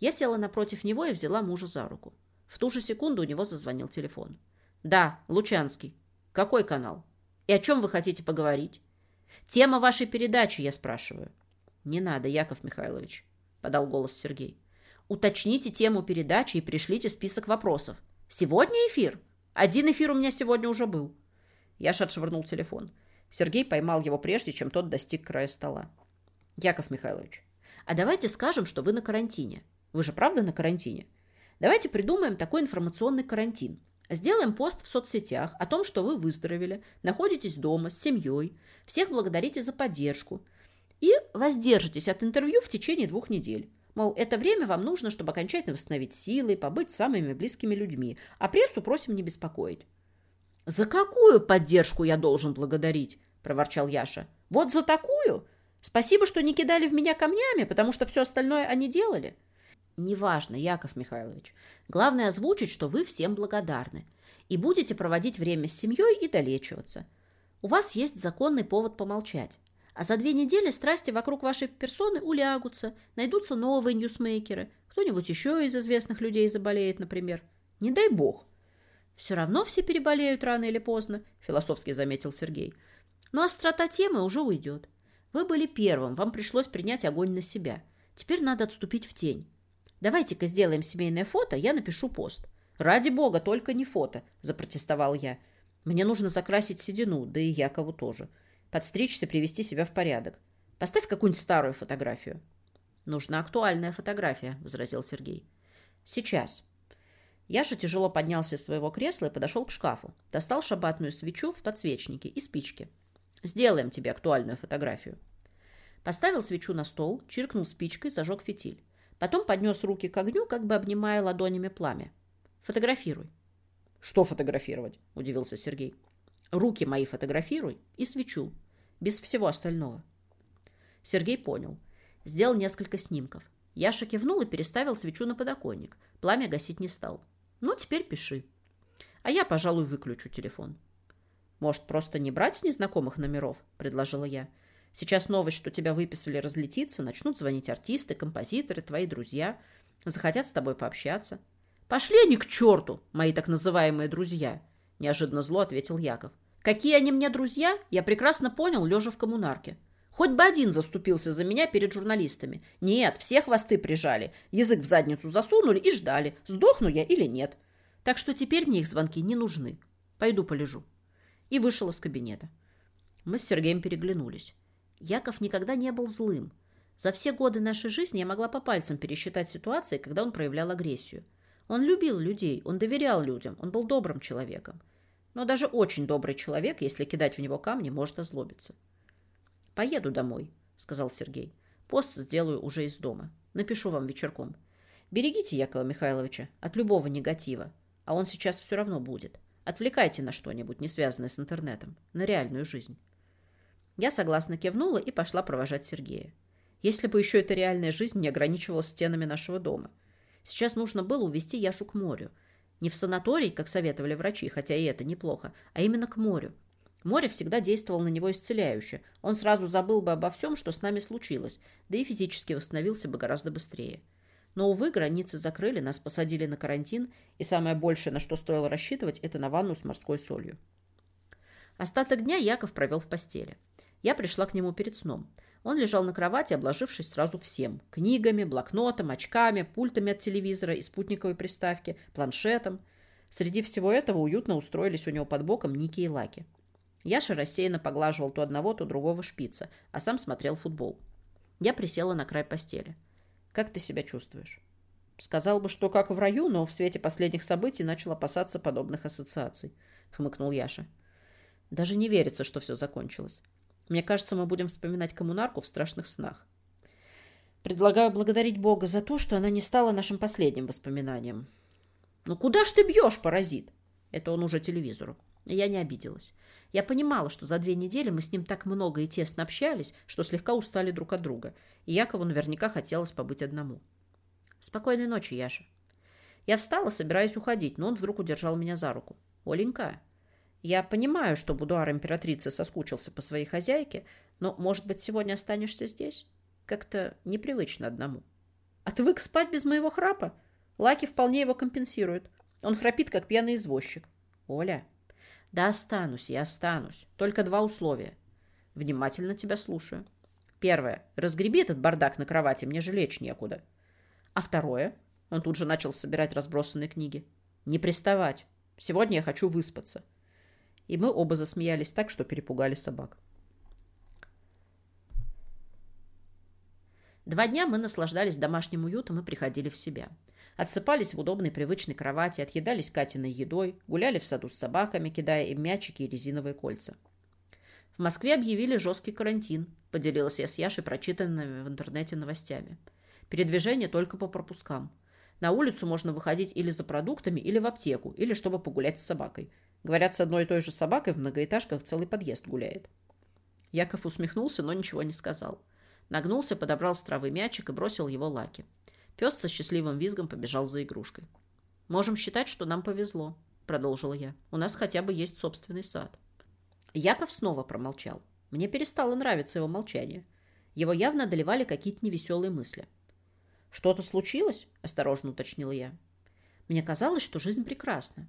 Я села напротив него и взяла мужа за руку. В ту же секунду у него зазвонил телефон. «Да, Лучанский. Какой канал? И о чем вы хотите поговорить?» «Тема вашей передачи, я спрашиваю». «Не надо, Яков Михайлович», — подал голос Сергей. Уточните тему передачи и пришлите список вопросов. Сегодня эфир? Один эфир у меня сегодня уже был. Яша отшвырнул телефон. Сергей поймал его прежде, чем тот достиг края стола. Яков Михайлович, а давайте скажем, что вы на карантине. Вы же правда на карантине? Давайте придумаем такой информационный карантин. Сделаем пост в соцсетях о том, что вы выздоровели, находитесь дома с семьей, всех благодарите за поддержку и воздержитесь от интервью в течение двух недель. Мол, это время вам нужно, чтобы окончательно восстановить силы, побыть с самыми близкими людьми, а прессу просим не беспокоить. «За какую поддержку я должен благодарить?» – проворчал Яша. «Вот за такую? Спасибо, что не кидали в меня камнями, потому что все остальное они делали». «Неважно, Яков Михайлович. Главное озвучить, что вы всем благодарны и будете проводить время с семьей и долечиваться. У вас есть законный повод помолчать. А за две недели страсти вокруг вашей персоны улягутся, найдутся новые ньюсмейкеры, кто-нибудь еще из известных людей заболеет, например. Не дай бог. Все равно все переболеют рано или поздно, философски заметил Сергей. Но острота темы уже уйдет. Вы были первым, вам пришлось принять огонь на себя. Теперь надо отступить в тень. Давайте-ка сделаем семейное фото, я напишу пост. Ради бога, только не фото, запротестовал я. Мне нужно закрасить седину, да и Якову тоже подстричься, привести себя в порядок. Поставь какую-нибудь старую фотографию. Нужна актуальная фотография, возразил Сергей. Сейчас. Яша тяжело поднялся из своего кресла и подошел к шкафу. Достал шабатную свечу в подсвечнике и спички. Сделаем тебе актуальную фотографию. Поставил свечу на стол, чиркнул спичкой, зажег фитиль. Потом поднес руки к огню, как бы обнимая ладонями пламя. Фотографируй. Что фотографировать? Удивился Сергей. Руки мои фотографируй и свечу без всего остального. Сергей понял. Сделал несколько снимков. Яша кивнул и переставил свечу на подоконник. Пламя гасить не стал. Ну, теперь пиши. А я, пожалуй, выключу телефон. Может, просто не брать с незнакомых номеров, предложила я. Сейчас новость, что тебя выписали, разлетится, начнут звонить артисты, композиторы, твои друзья. Захотят с тобой пообщаться. Пошли они к черту, мои так называемые друзья, неожиданно зло ответил Яков. Какие они мне друзья, я прекрасно понял, лежа в коммунарке. Хоть бы один заступился за меня перед журналистами. Нет, все хвосты прижали, язык в задницу засунули и ждали, сдохну я или нет. Так что теперь мне их звонки не нужны. Пойду полежу. И вышел из кабинета. Мы с Сергеем переглянулись. Яков никогда не был злым. За все годы нашей жизни я могла по пальцам пересчитать ситуации, когда он проявлял агрессию. Он любил людей, он доверял людям, он был добрым человеком. Но даже очень добрый человек, если кидать в него камни, может озлобиться. «Поеду домой», — сказал Сергей. «Пост сделаю уже из дома. Напишу вам вечерком. Берегите Якова Михайловича от любого негатива, а он сейчас все равно будет. Отвлекайте на что-нибудь, не связанное с интернетом, на реальную жизнь». Я согласно кивнула и пошла провожать Сергея. Если бы еще эта реальная жизнь не ограничивалась стенами нашего дома. Сейчас нужно было увезти Яшу к морю — не в санаторий, как советовали врачи, хотя и это неплохо, а именно к морю. Море всегда действовало на него исцеляюще. Он сразу забыл бы обо всем, что с нами случилось, да и физически восстановился бы гораздо быстрее. Но, увы, границы закрыли, нас посадили на карантин, и самое большее, на что стоило рассчитывать, это на ванну с морской солью. Остаток дня Яков провел в постели. Я пришла к нему перед сном. Он лежал на кровати, обложившись сразу всем. Книгами, блокнотом, очками, пультами от телевизора и спутниковой приставки, планшетом. Среди всего этого уютно устроились у него под боком Ники и Лаки. Яша рассеянно поглаживал то одного, то другого шпица, а сам смотрел футбол. Я присела на край постели. «Как ты себя чувствуешь?» «Сказал бы, что как в раю, но в свете последних событий начал опасаться подобных ассоциаций», — хмыкнул Яша. «Даже не верится, что все закончилось. Мне кажется, мы будем вспоминать коммунарку в страшных снах. Предлагаю благодарить Бога за то, что она не стала нашим последним воспоминанием». «Ну куда ж ты бьешь, паразит?» Это он уже телевизору. Я не обиделась. Я понимала, что за две недели мы с ним так много и тесно общались, что слегка устали друг от друга, и Якову наверняка хотелось побыть одному. «Спокойной ночи, Яша». Я встала, собираясь уходить, но он вдруг удержал меня за руку. «Оленька, я понимаю, что будуар императрицы соскучился по своей хозяйке, но, может быть, сегодня останешься здесь? Как-то непривычно одному». «Отвык спать без моего храпа? Лаки вполне его компенсирует. Он храпит, как пьяный извозчик». «Оля, да останусь, я останусь. Только два условия. Внимательно тебя слушаю. Первое. Разгреби этот бардак на кровати, мне же лечь некуда. А второе. Он тут же начал собирать разбросанные книги. Не приставать. Сегодня я хочу выспаться. И мы оба засмеялись так, что перепугали собак. Два дня мы наслаждались домашним уютом и приходили в себя. Отсыпались в удобной привычной кровати, отъедались Катиной едой, гуляли в саду с собаками, кидая им мячики и резиновые кольца. В Москве объявили жесткий карантин, поделилась я с Яшей прочитанными в интернете новостями. Передвижение только по пропускам. На улицу можно выходить или за продуктами, или в аптеку, или чтобы погулять с собакой. Говорят, с одной и той же собакой в многоэтажках целый подъезд гуляет. Яков усмехнулся, но ничего не сказал. Нагнулся, подобрал с травы мячик и бросил его Лаки. Пес со счастливым визгом побежал за игрушкой. «Можем считать, что нам повезло», — продолжила я. «У нас хотя бы есть собственный сад». Яков снова промолчал. Мне перестало нравиться его молчание. Его явно одолевали какие-то невеселые мысли. «Что-то случилось?» – осторожно уточнила я. Мне казалось, что жизнь прекрасна.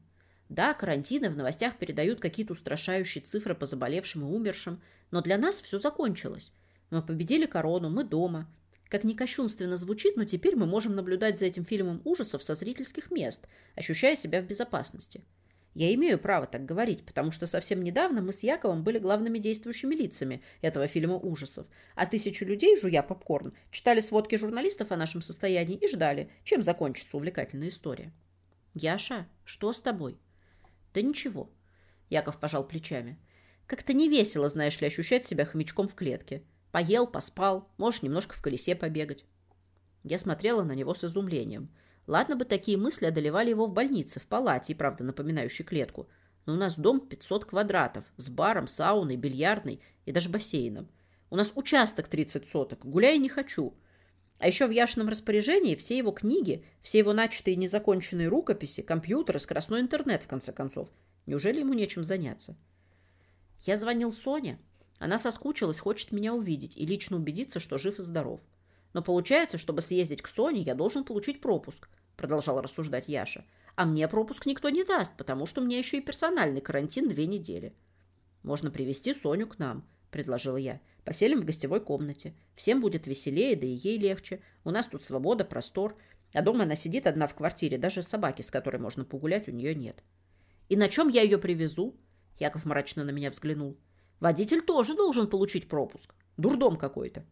Да, карантины в новостях передают какие-то устрашающие цифры по заболевшим и умершим, но для нас все закончилось. Мы победили корону, мы дома, как ни кощунственно звучит, но теперь мы можем наблюдать за этим фильмом ужасов со зрительских мест, ощущая себя в безопасности. Я имею право так говорить, потому что совсем недавно мы с Яковом были главными действующими лицами этого фильма ужасов, а тысячу людей, жуя попкорн, читали сводки журналистов о нашем состоянии и ждали, чем закончится увлекательная история. «Яша, что с тобой?» «Да ничего», — Яков пожал плечами. «Как-то не весело, знаешь ли, ощущать себя хомячком в клетке. Поел, поспал, можешь немножко в колесе побегать. Я смотрела на него с изумлением. Ладно бы такие мысли одолевали его в больнице, в палате, и правда напоминающей клетку. Но у нас дом 500 квадратов, с баром, сауной, бильярдной и даже бассейном. У нас участок 30 соток, гуляй не хочу. А еще в Яшином распоряжении все его книги, все его начатые незаконченные рукописи, компьютеры, скоростной интернет, в конце концов. Неужели ему нечем заняться? Я звонил Соне, она соскучилась, хочет меня увидеть и лично убедиться, что жив и здоров. Но получается, чтобы съездить к Соне, я должен получить пропуск, продолжал рассуждать Яша. А мне пропуск никто не даст, потому что у меня еще и персональный карантин две недели. Можно привести Соню к нам, предложила я. Поселим в гостевой комнате. Всем будет веселее, да и ей легче. У нас тут свобода, простор. А дома она сидит одна в квартире, даже собаки, с которой можно погулять, у нее нет. И на чем я ее привезу? Яков мрачно на меня взглянул. Водитель тоже должен получить пропуск. Дурдом какой-то.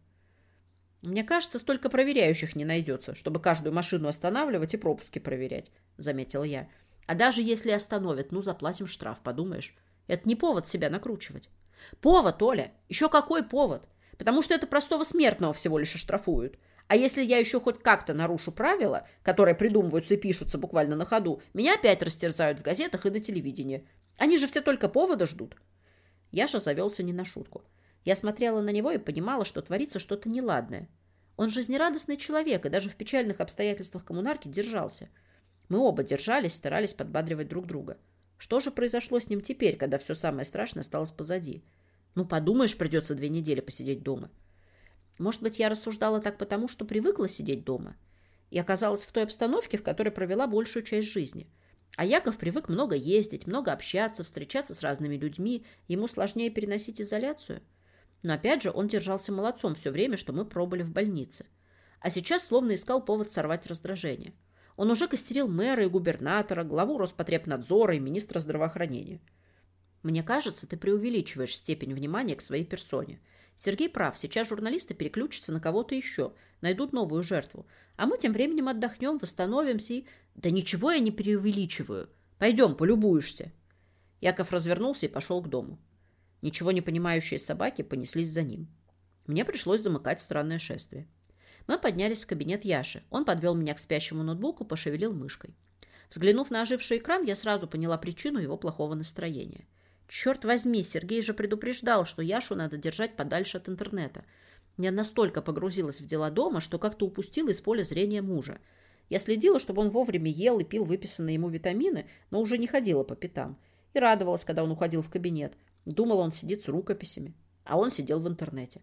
Мне кажется, столько проверяющих не найдется, чтобы каждую машину останавливать и пропуски проверять, заметила я. А даже если остановят, ну, заплатим штраф, подумаешь. Это не повод себя накручивать. Повод, Оля, еще какой повод? Потому что это простого смертного всего лишь оштрафуют. А если я еще хоть как-то нарушу правила, которые придумываются и пишутся буквально на ходу, меня опять растерзают в газетах и на телевидении. Они же все только повода ждут. Яша завелся не на шутку. Я смотрела на него и понимала, что творится что-то неладное. Он жизнерадостный человек и даже в печальных обстоятельствах коммунарки держался. Мы оба держались, старались подбадривать друг друга. Что же произошло с ним теперь, когда все самое страшное осталось позади? Ну, подумаешь, придется две недели посидеть дома. Может быть, я рассуждала так потому, что привыкла сидеть дома и оказалась в той обстановке, в которой провела большую часть жизни. А Яков привык много ездить, много общаться, встречаться с разными людьми. Ему сложнее переносить изоляцию. Но опять же, он держался молодцом все время, что мы пробыли в больнице. А сейчас словно искал повод сорвать раздражение. Он уже костерил мэра и губернатора, главу Роспотребнадзора и министра здравоохранения. Мне кажется, ты преувеличиваешь степень внимания к своей персоне. Сергей прав, сейчас журналисты переключатся на кого-то еще, найдут новую жертву. А мы тем временем отдохнем, восстановимся и... Да ничего я не преувеличиваю. Пойдем, полюбуешься. Яков развернулся и пошел к дому. Ничего не понимающие собаки понеслись за ним. Мне пришлось замыкать странное шествие. Мы поднялись в кабинет Яши. Он подвел меня к спящему ноутбуку, пошевелил мышкой. Взглянув на оживший экран, я сразу поняла причину его плохого настроения. Черт возьми, Сергей же предупреждал, что Яшу надо держать подальше от интернета. Я настолько погрузилась в дела дома, что как-то упустила из поля зрения мужа. Я следила, чтобы он вовремя ел и пил выписанные ему витамины, но уже не ходила по пятам. И радовалась, когда он уходил в кабинет. Думала, он сидит с рукописями. А он сидел в интернете.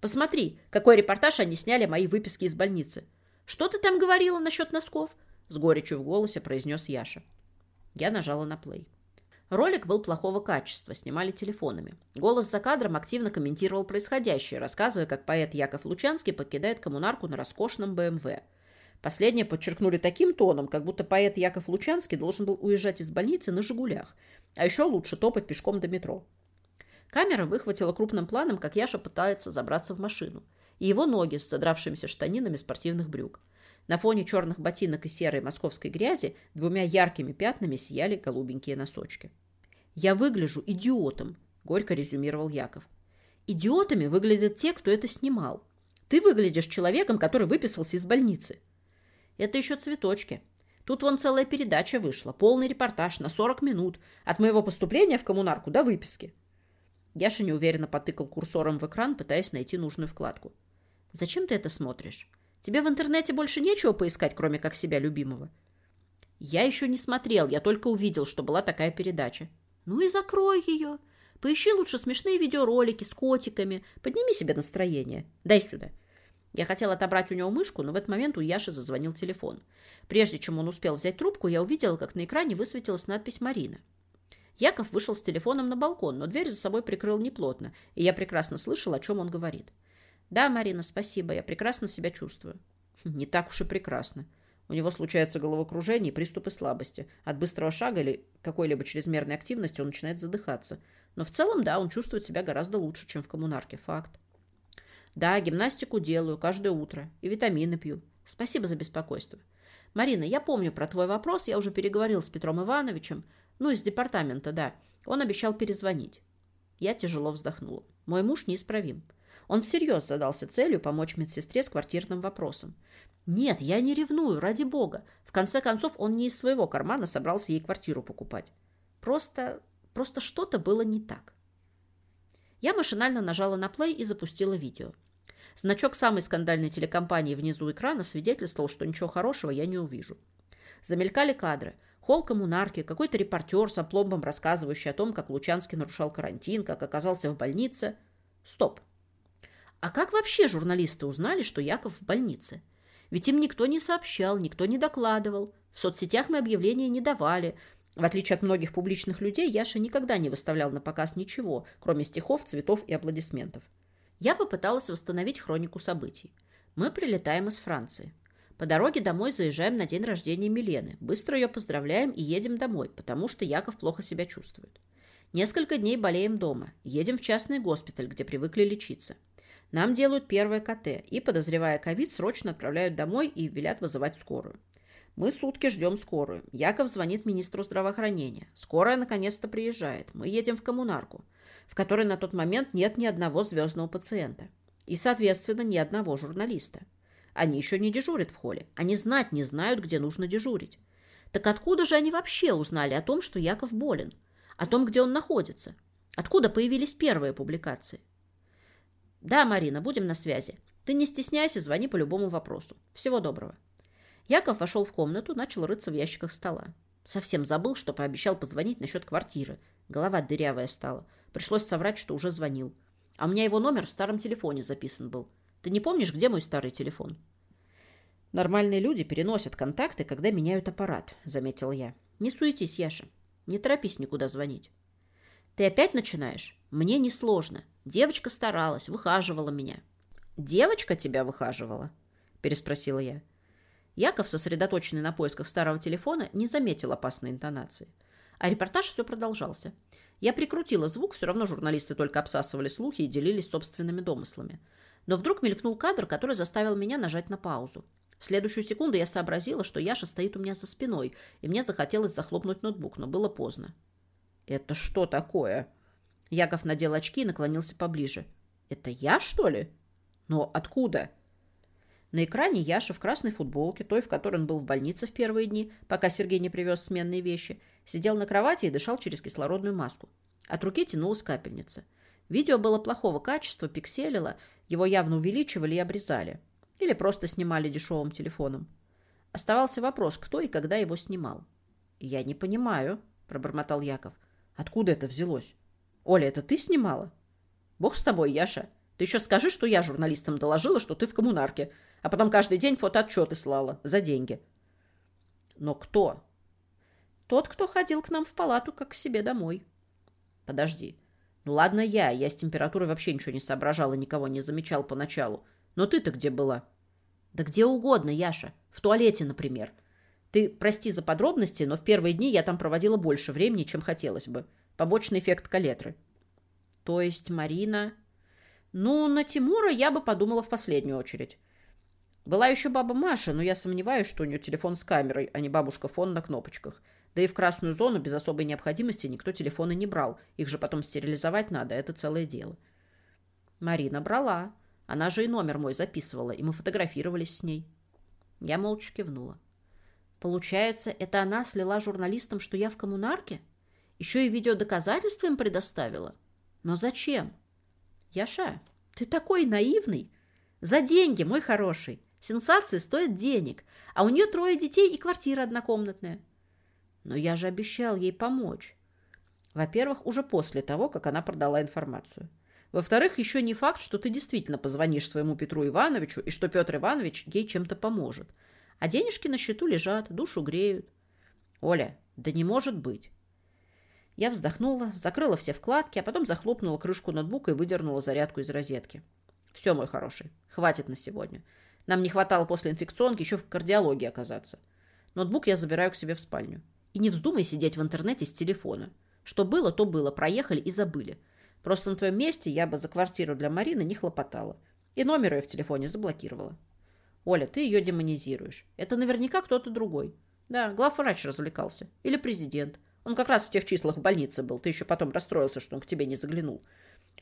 Посмотри, какой репортаж они сняли мои выписки из больницы. Что ты там говорила насчет носков? С горечью в голосе произнес Яша. Я нажала на плей. Ролик был плохого качества, снимали телефонами. Голос за кадром активно комментировал происходящее, рассказывая, как поэт Яков Лучанский покидает коммунарку на роскошном БМВ. Последнее подчеркнули таким тоном, как будто поэт Яков Лучанский должен был уезжать из больницы на «Жигулях», а еще лучше топать пешком до метро. Камера выхватила крупным планом, как Яша пытается забраться в машину, и его ноги с задравшимися штанинами спортивных брюк. На фоне черных ботинок и серой московской грязи двумя яркими пятнами сияли голубенькие носочки. «Я выгляжу идиотом», — горько резюмировал Яков. «Идиотами выглядят те, кто это снимал. Ты выглядишь человеком, который выписался из больницы». «Это еще цветочки. Тут вон целая передача вышла, полный репортаж на 40 минут, от моего поступления в коммунарку до выписки. Яша неуверенно потыкал курсором в экран, пытаясь найти нужную вкладку. «Зачем ты это смотришь? Тебе в интернете больше нечего поискать, кроме как себя любимого?» «Я еще не смотрел, я только увидел, что была такая передача». «Ну и закрой ее. Поищи лучше смешные видеоролики с котиками. Подними себе настроение. Дай сюда». Я хотел отобрать у него мышку, но в этот момент у Яши зазвонил телефон. Прежде чем он успел взять трубку, я увидела, как на экране высветилась надпись «Марина». Яков вышел с телефоном на балкон, но дверь за собой прикрыл неплотно, и я прекрасно слышал, о чем он говорит. «Да, Марина, спасибо, я прекрасно себя чувствую». Хм, «Не так уж и прекрасно. У него случается головокружение и приступы слабости. От быстрого шага или какой-либо чрезмерной активности он начинает задыхаться. Но в целом, да, он чувствует себя гораздо лучше, чем в коммунарке. Факт. Да, гимнастику делаю каждое утро. И витамины пью. Спасибо за беспокойство. Марина, я помню про твой вопрос. Я уже переговорил с Петром Ивановичем. Ну, из департамента, да. Он обещал перезвонить. Я тяжело вздохнула. Мой муж неисправим. Он всерьез задался целью помочь медсестре с квартирным вопросом. Нет, я не ревную, ради бога. В конце концов, он не из своего кармана собрался ей квартиру покупать. Просто, просто что-то было не так. Я машинально нажала на плей и запустила видео. Значок самой скандальной телекомпании внизу экрана свидетельствовал, что ничего хорошего я не увижу. Замелькали кадры. Холл коммунарки, какой-то репортер с опломбом, рассказывающий о том, как Лучанский нарушал карантин, как оказался в больнице. Стоп. А как вообще журналисты узнали, что Яков в больнице? Ведь им никто не сообщал, никто не докладывал. В соцсетях мы объявления не давали. В отличие от многих публичных людей, Яша никогда не выставлял на показ ничего, кроме стихов, цветов и аплодисментов. Я попыталась восстановить хронику событий. Мы прилетаем из Франции. По дороге домой заезжаем на день рождения Милены. Быстро ее поздравляем и едем домой, потому что Яков плохо себя чувствует. Несколько дней болеем дома. Едем в частный госпиталь, где привыкли лечиться. Нам делают первое КТ и, подозревая ковид, срочно отправляют домой и велят вызывать скорую. Мы сутки ждем скорую. Яков звонит министру здравоохранения. Скорая наконец-то приезжает. Мы едем в коммунарку, в которой на тот момент нет ни одного звездного пациента. И, соответственно, ни одного журналиста. Они еще не дежурят в холле. Они знать не знают, где нужно дежурить. Так откуда же они вообще узнали о том, что Яков болен? О том, где он находится? Откуда появились первые публикации? Да, Марина, будем на связи. Ты не стесняйся, звони по любому вопросу. Всего доброго. Яков вошел в комнату, начал рыться в ящиках стола. Совсем забыл, что пообещал позвонить насчет квартиры. Голова дырявая стала. Пришлось соврать, что уже звонил. А у меня его номер в старом телефоне записан был. Ты не помнишь, где мой старый телефон? Нормальные люди переносят контакты, когда меняют аппарат, заметил я. Не суетись, Яша. Не торопись никуда звонить. Ты опять начинаешь? Мне несложно. Девочка старалась, выхаживала меня. Девочка тебя выхаживала? Переспросила я. Яков, сосредоточенный на поисках старого телефона, не заметил опасной интонации. А репортаж все продолжался. Я прикрутила звук, все равно журналисты только обсасывали слухи и делились собственными домыслами. Но вдруг мелькнул кадр, который заставил меня нажать на паузу. В следующую секунду я сообразила, что Яша стоит у меня за спиной, и мне захотелось захлопнуть ноутбук, но было поздно. «Это что такое?» Яков надел очки и наклонился поближе. «Это я, что ли?» «Но откуда?» На экране Яша в красной футболке, той, в которой он был в больнице в первые дни, пока Сергей не привез сменные вещи, сидел на кровати и дышал через кислородную маску. От руки тянулась капельница. Видео было плохого качества, пикселило, его явно увеличивали и обрезали. Или просто снимали дешевым телефоном. Оставался вопрос, кто и когда его снимал. «Я не понимаю», — пробормотал Яков. Откуда это взялось? Оля, это ты снимала? Бог с тобой, Яша. Ты еще скажи, что я журналистам доложила, что ты в коммунарке, а потом каждый день фотоотчеты слала за деньги. Но кто? Тот, кто ходил к нам в палату, как к себе домой. Подожди. Ну ладно я, я с температурой вообще ничего не соображал и никого не замечал поначалу. Но ты-то где была? Да где угодно, Яша. В туалете, например. Ты прости за подробности, но в первые дни я там проводила больше времени, чем хотелось бы. Побочный эффект калетры. То есть Марина... Ну, на Тимура я бы подумала в последнюю очередь. Была еще баба Маша, но я сомневаюсь, что у нее телефон с камерой, а не бабушка фон на кнопочках. Да и в красную зону без особой необходимости никто телефоны не брал. Их же потом стерилизовать надо, это целое дело. Марина брала. Она же и номер мой записывала, и мы фотографировались с ней. Я молча кивнула. Получается, это она слила журналистам, что я в коммунарке? Еще и видеодоказательства им предоставила? Но зачем? Яша, ты такой наивный. За деньги, мой хороший. Сенсации стоят денег, а у нее трое детей и квартира однокомнатная. Но я же обещал ей помочь. Во-первых, уже после того, как она продала информацию. Во-вторых, еще не факт, что ты действительно позвонишь своему Петру Ивановичу и что Петр Иванович ей чем-то поможет. А денежки на счету лежат, душу греют. Оля, да не может быть. Я вздохнула, закрыла все вкладки, а потом захлопнула крышку ноутбука и выдернула зарядку из розетки. Все, мой хороший, хватит на сегодня. Нам не хватало после инфекционки еще в кардиологии оказаться. Ноутбук я забираю к себе в спальню. И не вздумай сидеть в интернете с телефона. Что было, то было, проехали и забыли. Просто на твоем месте я бы за квартиру для Марины не хлопотала. И номер ее в телефоне заблокировала. Оля, ты ее демонизируешь. Это наверняка кто-то другой. Да, главврач развлекался. Или президент. Он как раз в тех числах в больнице был. Ты еще потом расстроился, что он к тебе не заглянул.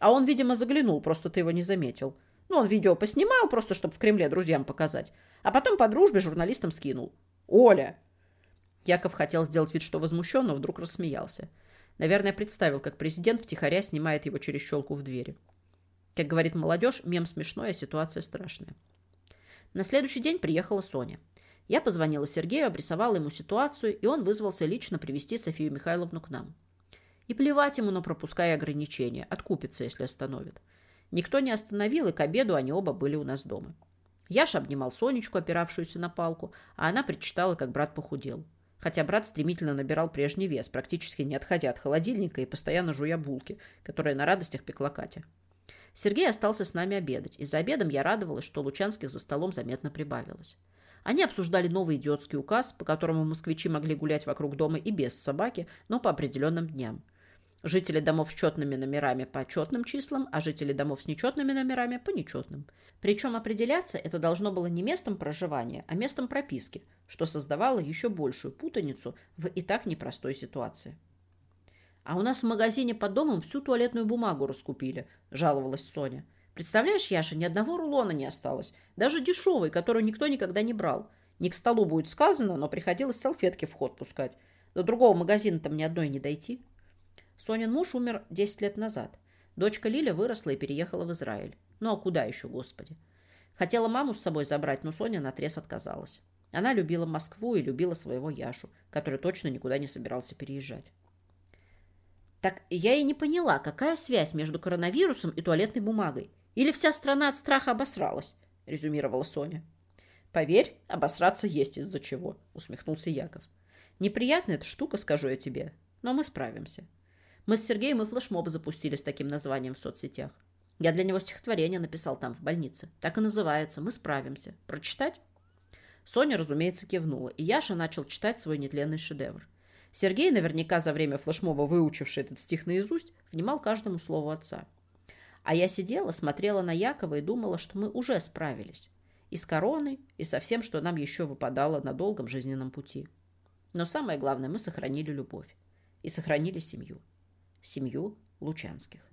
А он, видимо, заглянул, просто ты его не заметил. Ну, он видео поснимал, просто чтобы в Кремле друзьям показать. А потом по дружбе журналистам скинул. Оля! Яков хотел сделать вид, что возмущен, но вдруг рассмеялся. Наверное, представил, как президент втихаря снимает его через щелку в двери. Как говорит молодежь, мем смешной, а ситуация страшная. На следующий день приехала Соня. Я позвонила Сергею, обрисовала ему ситуацию, и он вызвался лично привести Софию Михайловну к нам. И плевать ему на пропуска ограничения, откупится, если остановит. Никто не остановил, и к обеду они оба были у нас дома. Яша обнимал Сонечку, опиравшуюся на палку, а она причитала, как брат похудел. Хотя брат стремительно набирал прежний вес, практически не отходя от холодильника и постоянно жуя булки, которые на радостях пекла Катя. Сергей остался с нами обедать, и за обедом я радовалась, что Лучанских за столом заметно прибавилось. Они обсуждали новый идиотский указ, по которому москвичи могли гулять вокруг дома и без собаки, но по определенным дням. Жители домов с четными номерами по четным числам, а жители домов с нечетными номерами по нечетным. Причем определяться это должно было не местом проживания, а местом прописки, что создавало еще большую путаницу в и так непростой ситуации. «А у нас в магазине под домом всю туалетную бумагу раскупили», – жаловалась Соня. «Представляешь, Яша, ни одного рулона не осталось. Даже дешевый, которую никто никогда не брал. Не к столу будет сказано, но приходилось салфетки в ход пускать. До другого магазина там ни одной не дойти». Сонин муж умер 10 лет назад. Дочка Лиля выросла и переехала в Израиль. Ну а куда еще, господи? Хотела маму с собой забрать, но Соня наотрез отказалась. Она любила Москву и любила своего Яшу, который точно никуда не собирался переезжать. Так я и не поняла, какая связь между коронавирусом и туалетной бумагой. Или вся страна от страха обосралась, резюмировала Соня. Поверь, обосраться есть из-за чего, усмехнулся Яков. Неприятная эта штука, скажу я тебе, но мы справимся. Мы с Сергеем и флешмоб запустили с таким названием в соцсетях. Я для него стихотворение написал там, в больнице. Так и называется «Мы справимся». Прочитать? Соня, разумеется, кивнула, и Яша начал читать свой нетленный шедевр. Сергей, наверняка за время флешмоба выучивший этот стих наизусть, внимал каждому слову отца. А я сидела, смотрела на Якова и думала, что мы уже справились. И с короной, и со всем, что нам еще выпадало на долгом жизненном пути. Но самое главное, мы сохранили любовь. И сохранили семью. Семью Лучанских.